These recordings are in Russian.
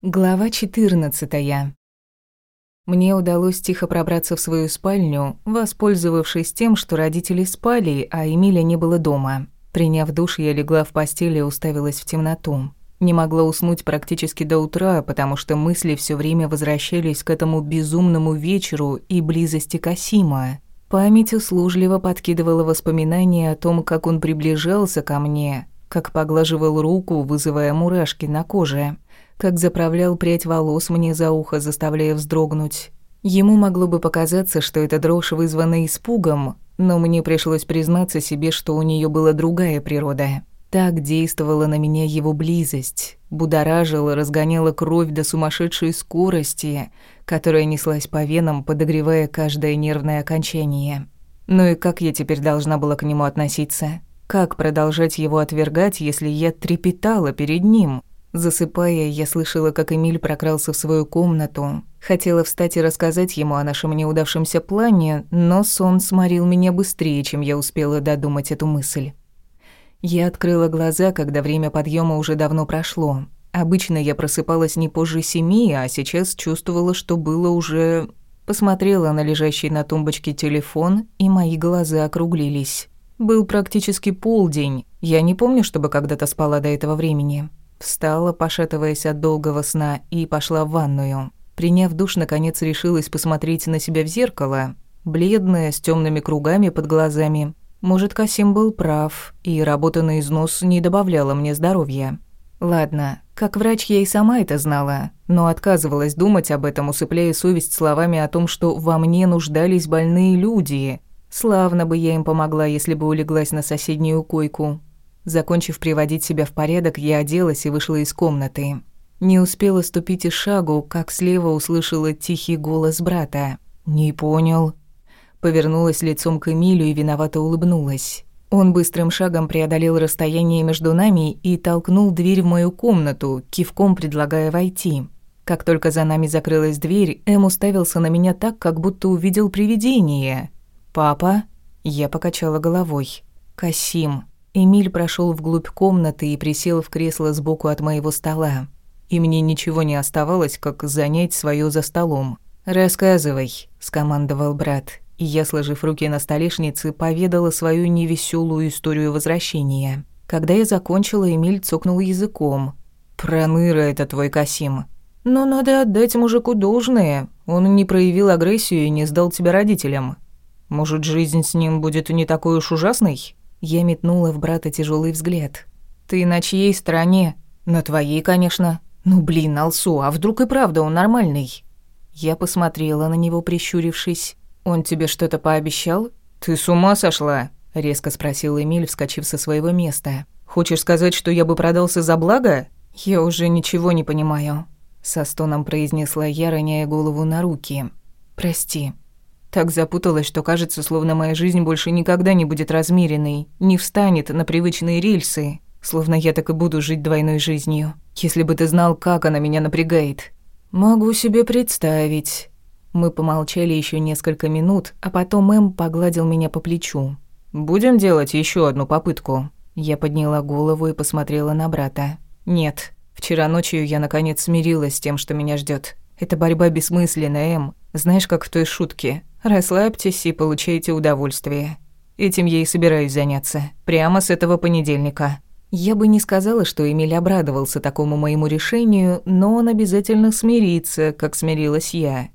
Глава 14. Мне удалось тихо пробраться в свою спальню, воспользовавшись тем, что родители спали, а Эмиля не было дома. Приняв душ, я легла в постели и уставилась в темноту. Не могла уснуть практически до утра, потому что мысли все время возвращались к этому безумному вечеру и близости Касима. Память услужливо подкидывала воспоминания о том, как он приближался ко мне, как поглаживал руку, вызывая мурашки на коже – как заправлял прядь волос мне за ухо, заставляя вздрогнуть. Ему могло бы показаться, что эта дрожь вызвана испугом, но мне пришлось признаться себе, что у нее была другая природа. Так действовала на меня его близость, будоражила, разгоняла кровь до сумасшедшей скорости, которая неслась по венам, подогревая каждое нервное окончание. Ну и как я теперь должна была к нему относиться? Как продолжать его отвергать, если я трепетала перед ним? Засыпая, я слышала, как Эмиль прокрался в свою комнату. Хотела встать и рассказать ему о нашем неудавшемся плане, но сон сморил меня быстрее, чем я успела додумать эту мысль. Я открыла глаза, когда время подъема уже давно прошло. Обычно я просыпалась не позже семи, а сейчас чувствовала, что было уже... Посмотрела на лежащий на тумбочке телефон, и мои глаза округлились. Был практически полдень. Я не помню, чтобы когда-то спала до этого времени. Встала, пошатываясь от долгого сна, и пошла в ванную. Приняв душ, наконец решилась посмотреть на себя в зеркало. Бледная, с темными кругами под глазами. Может, Касим был прав, и работа на износ не добавляла мне здоровья. Ладно, как врач я и сама это знала, но отказывалась думать об этом, усыпляя совесть словами о том, что во мне нуждались больные люди. Славно бы я им помогла, если бы улеглась на соседнюю койку. Закончив приводить себя в порядок, я оделась и вышла из комнаты. Не успела ступить и шагу, как слева услышала тихий голос брата. «Не понял». Повернулась лицом к Эмилю и виновато улыбнулась. Он быстрым шагом преодолел расстояние между нами и толкнул дверь в мою комнату, кивком предлагая войти. Как только за нами закрылась дверь, Эм уставился на меня так, как будто увидел привидение. «Папа?» Я покачала головой. «Касим». Эмиль прошел вглубь комнаты и присел в кресло сбоку от моего стола. И мне ничего не оставалось, как занять свое за столом. «Рассказывай», – скомандовал брат. И я, сложив руки на столешнице, поведала свою невеселую историю возвращения. Когда я закончила, Эмиль цокнул языком. «Проныра это твой Касим». «Но надо отдать мужику должное. Он не проявил агрессию и не сдал тебя родителям. Может, жизнь с ним будет не такой уж ужасной?» Я метнула в брата тяжелый взгляд. «Ты на чьей стороне?» «На твоей, конечно». «Ну блин, Алсу, а вдруг и правда он нормальный?» Я посмотрела на него, прищурившись. «Он тебе что-то пообещал?» «Ты с ума сошла?» — резко спросил Эмиль, вскочив со своего места. «Хочешь сказать, что я бы продался за благо?» «Я уже ничего не понимаю», — со стоном произнесла я, роняя голову на руки. «Прости». Так запуталась, что кажется, словно моя жизнь больше никогда не будет размеренной, не встанет на привычные рельсы, словно я так и буду жить двойной жизнью. Если бы ты знал, как она меня напрягает. Могу себе представить. Мы помолчали еще несколько минут, а потом Эм погладил меня по плечу. Будем делать еще одну попытку. Я подняла голову и посмотрела на брата. Нет. Вчера ночью я наконец смирилась с тем, что меня ждет. Эта борьба бессмысленная, Эм. Знаешь, как в той шутке. Расслабьтесь и получайте удовольствие. Этим я и собираюсь заняться. Прямо с этого понедельника. Я бы не сказала, что Эмиль обрадовался такому моему решению, но он обязательно смирится, как смирилась я.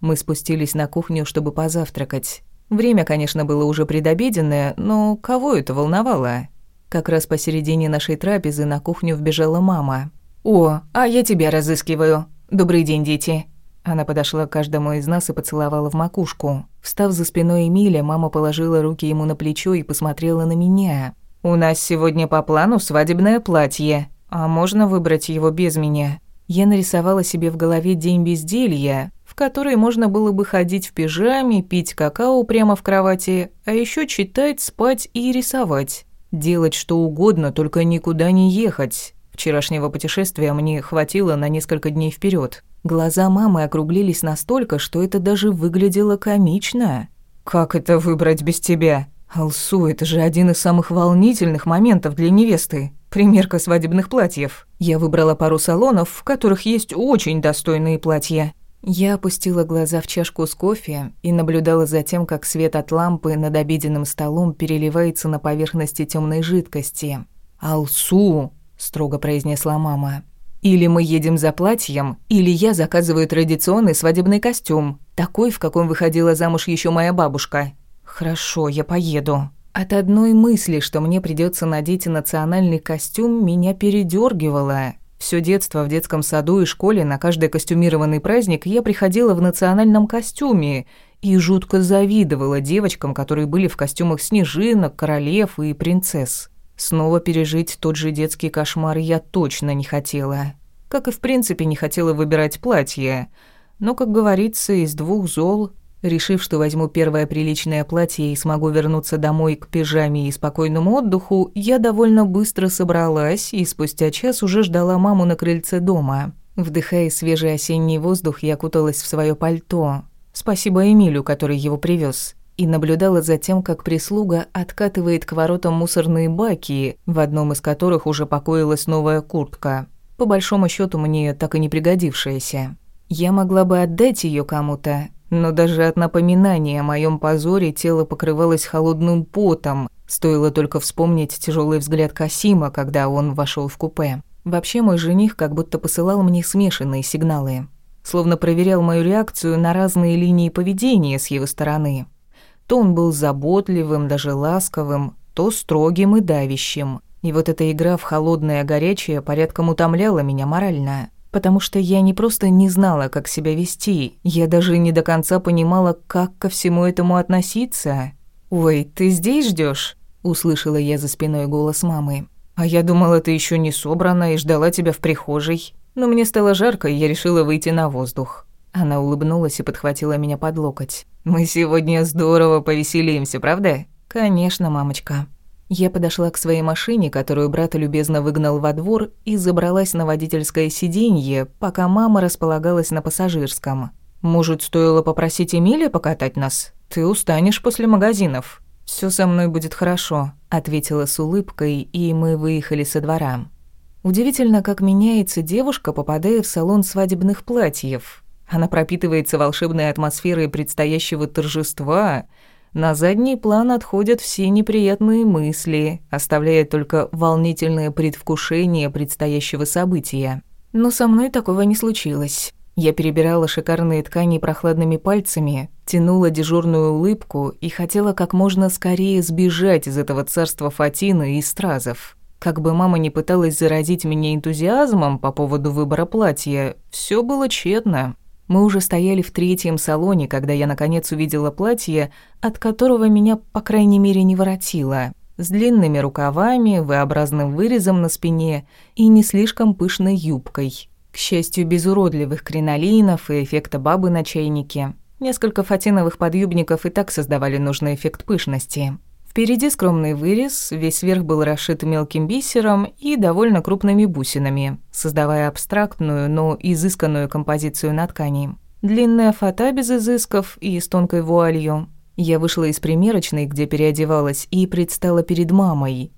Мы спустились на кухню, чтобы позавтракать. Время, конечно, было уже предобеденное, но кого это волновало? Как раз посередине нашей трапезы на кухню вбежала мама. «О, а я тебя разыскиваю. Добрый день, дети. Она подошла к каждому из нас и поцеловала в макушку. Встав за спиной Эмиля, мама положила руки ему на плечо и посмотрела на меня. «У нас сегодня по плану свадебное платье. А можно выбрать его без меня?» Я нарисовала себе в голове день безделья, в который можно было бы ходить в пижаме, пить какао прямо в кровати, а еще читать, спать и рисовать. Делать что угодно, только никуда не ехать. Вчерашнего путешествия мне хватило на несколько дней вперед. Глаза мамы округлились настолько, что это даже выглядело комично. «Как это выбрать без тебя? Алсу, это же один из самых волнительных моментов для невесты. примерка свадебных платьев. Я выбрала пару салонов, в которых есть очень достойные платья. Я опустила глаза в чашку с кофе и наблюдала за тем, как свет от лампы над обеденным столом переливается на поверхности темной жидкости. «Алсу!» – строго произнесла мама. «Или мы едем за платьем, или я заказываю традиционный свадебный костюм, такой, в каком выходила замуж еще моя бабушка. Хорошо, я поеду». От одной мысли, что мне придется надеть национальный костюм, меня передергивало. Все детство в детском саду и школе на каждый костюмированный праздник я приходила в национальном костюме и жутко завидовала девочкам, которые были в костюмах снежинок, королев и принцесс. Снова пережить тот же детский кошмар я точно не хотела. Как и в принципе не хотела выбирать платье. Но, как говорится, из двух зол Решив, что возьму первое приличное платье и смогу вернуться домой к пижаме и спокойному отдыху, я довольно быстро собралась и спустя час уже ждала маму на крыльце дома. Вдыхая свежий осенний воздух, я куталась в свое пальто. Спасибо Эмилю, который его привез, и наблюдала за тем, как прислуга откатывает к воротам мусорные баки, в одном из которых уже покоилась новая куртка. По большому счету мне так и не пригодившаяся. Я могла бы отдать ее кому-то, но даже от напоминания о моем позоре тело покрывалось холодным потом, стоило только вспомнить тяжелый взгляд Касима, когда он вошел в купе. Вообще мой жених как будто посылал мне смешанные сигналы, словно проверял мою реакцию на разные линии поведения с его стороны. То он был заботливым, даже ласковым, то строгим и давящим. И вот эта игра в холодное горячее порядком утомляла меня морально потому что я не просто не знала, как себя вести, я даже не до конца понимала, как ко всему этому относиться. «Ой, ты здесь ждешь? услышала я за спиной голос мамы. «А я думала, ты еще не собрана и ждала тебя в прихожей. Но мне стало жарко, и я решила выйти на воздух». Она улыбнулась и подхватила меня под локоть. «Мы сегодня здорово повеселимся, правда?» «Конечно, мамочка». Я подошла к своей машине, которую брат любезно выгнал во двор, и забралась на водительское сиденье, пока мама располагалась на пассажирском. «Может, стоило попросить Эмилия покатать нас? Ты устанешь после магазинов». Все со мной будет хорошо», — ответила с улыбкой, и мы выехали со двора. Удивительно, как меняется девушка, попадая в салон свадебных платьев. Она пропитывается волшебной атмосферой предстоящего торжества — на задний план отходят все неприятные мысли, оставляя только волнительное предвкушение предстоящего события. Но со мной такого не случилось. Я перебирала шикарные ткани прохладными пальцами, тянула дежурную улыбку и хотела как можно скорее сбежать из этого царства Фатины и стразов. Как бы мама ни пыталась заразить меня энтузиазмом по поводу выбора платья, все было тщетно. Мы уже стояли в третьем салоне, когда я наконец увидела платье, от которого меня, по крайней мере, не воротило. С длинными рукавами, V-образным вырезом на спине и не слишком пышной юбкой. К счастью, без уродливых кринолинов и эффекта бабы на чайнике. Несколько фатиновых подъюбников и так создавали нужный эффект пышности. Впереди скромный вырез, весь верх был расшит мелким бисером и довольно крупными бусинами, создавая абстрактную, но изысканную композицию на ткани. Длинная фата без изысков и с тонкой вуалью. Я вышла из примерочной, где переодевалась, и предстала перед мамой.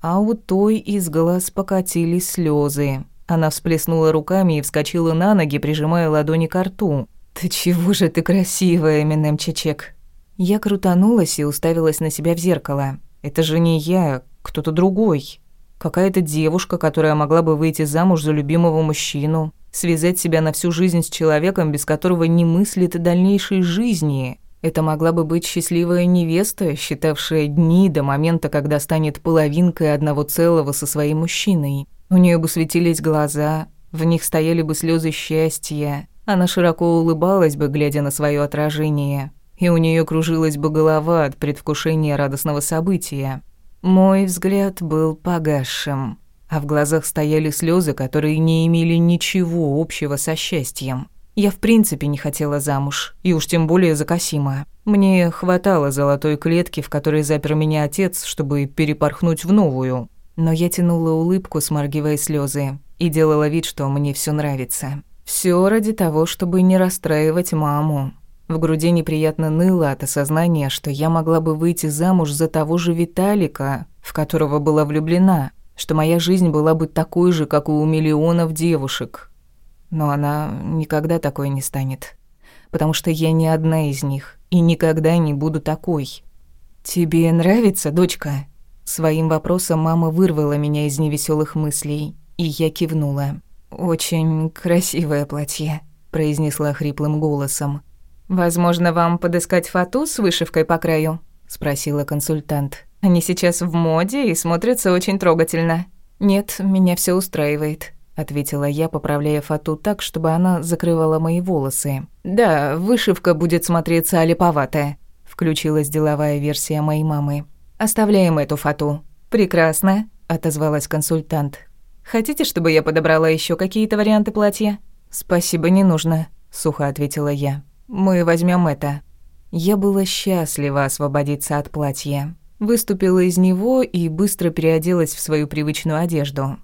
А у той из глаз покатились слезы. Она всплеснула руками и вскочила на ноги, прижимая ладони к рту. «Ты чего же ты красивая, Эминем Чечек?» Я крутанулась и уставилась на себя в зеркало. Это же не я, кто-то другой. Какая-то девушка, которая могла бы выйти замуж за любимого мужчину, связать себя на всю жизнь с человеком, без которого не мыслит дальнейшей жизни. Это могла бы быть счастливая невеста, считавшая дни до момента, когда станет половинкой одного целого со своим мужчиной. У нее бы светились глаза, в них стояли бы слезы счастья. Она широко улыбалась бы, глядя на свое отражение и у нее кружилась бы голова от предвкушения радостного события. Мой взгляд был погасшим, а в глазах стояли слезы, которые не имели ничего общего со счастьем. Я в принципе не хотела замуж, и уж тем более за Касима. Мне хватало золотой клетки, в которой запер меня отец, чтобы перепорхнуть в новую. Но я тянула улыбку, сморгивая слезы, и делала вид, что мне все нравится. Все ради того, чтобы не расстраивать маму. В груди неприятно ныло от осознания, что я могла бы выйти замуж за того же Виталика, в которого была влюблена. что моя жизнь была бы такой же, как у миллионов девушек. Но она никогда такой не станет, потому что я не одна из них и никогда не буду такой. «Тебе нравится, дочка?» Своим вопросом мама вырвала меня из невеселых мыслей, и я кивнула. «Очень красивое платье», — произнесла хриплым голосом. «Возможно, вам подыскать фату с вышивкой по краю?» — спросила консультант. «Они сейчас в моде и смотрятся очень трогательно». «Нет, меня все устраивает», — ответила я, поправляя фату так, чтобы она закрывала мои волосы. «Да, вышивка будет смотреться олиповатая», — включилась деловая версия моей мамы. «Оставляем эту фату». «Прекрасно», — отозвалась консультант. Хотите, чтобы я подобрала еще какие-то варианты платья? Спасибо, не нужно, сухо ответила я. Мы возьмем это. Я была счастлива освободиться от платья. Выступила из него и быстро переоделась в свою привычную одежду.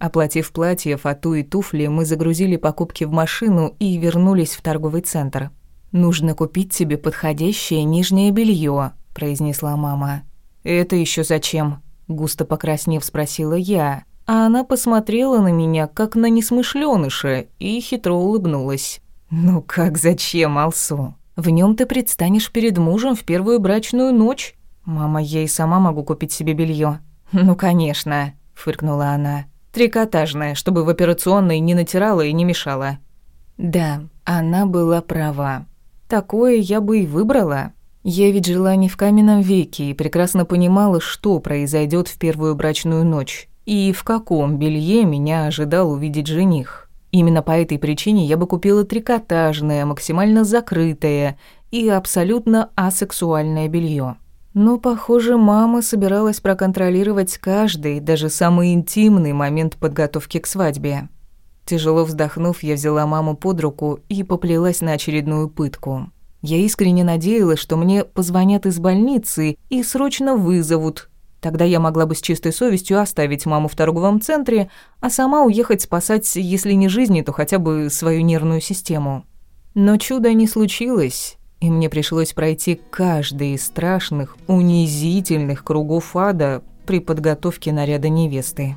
Оплатив платье, фату и туфли, мы загрузили покупки в машину и вернулись в торговый центр. «Нужно купить себе подходящее нижнее белье, произнесла мама. «Это еще зачем?» – густо покраснев спросила я, а она посмотрела на меня, как на несмышлёныша, и хитро улыбнулась. «Ну как зачем, Алсу? В нем ты предстанешь перед мужем в первую брачную ночь. Мама, я и сама могу купить себе белье. «Ну, конечно», — фыркнула она. «Трикотажное, чтобы в операционной не натирала и не мешала». Да, она была права. Такое я бы и выбрала. Я ведь жила не в каменном веке и прекрасно понимала, что произойдет в первую брачную ночь и в каком белье меня ожидал увидеть жених. Именно по этой причине я бы купила трикотажное, максимально закрытое и абсолютно асексуальное белье. Но, похоже, мама собиралась проконтролировать каждый, даже самый интимный момент подготовки к свадьбе. Тяжело вздохнув, я взяла маму под руку и поплелась на очередную пытку. Я искренне надеялась, что мне позвонят из больницы и срочно вызовут, Тогда я могла бы с чистой совестью оставить маму в торговом центре, а сама уехать спасать, если не жизни, то хотя бы свою нервную систему. Но чуда не случилось, и мне пришлось пройти каждый из страшных, унизительных кругов ада при подготовке наряда невесты.